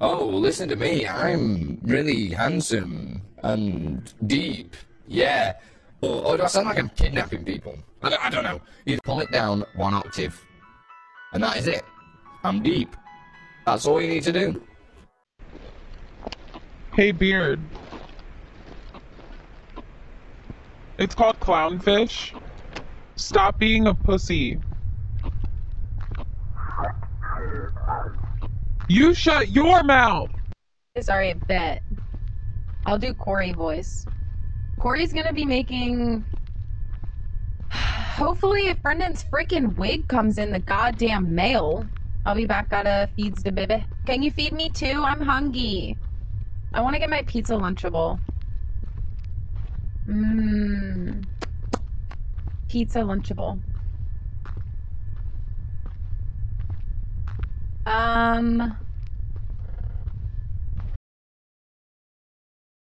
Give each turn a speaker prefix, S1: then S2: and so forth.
S1: oh, listen to me, I'm really handsome and deep. Yeah. Or, or do I sound like I'm kidnapping people? I don't, I don't know. You pull it down one octave. And that is it. I'm deep. That's all you need to do.
S2: Hey, Beard. It's called clownfish. Stop being a pussy. You shut your mouth!
S3: Sorry, bet. I'll do Corey voice. Corey's gonna be making. Hopefully, if Brendan's freaking wig comes in the goddamn mail, I'll be back at a feeds the baby. Can you feed me too? I'm hungry. I want to get my pizza lunchable. Mmm. Pizza lunchable. Um.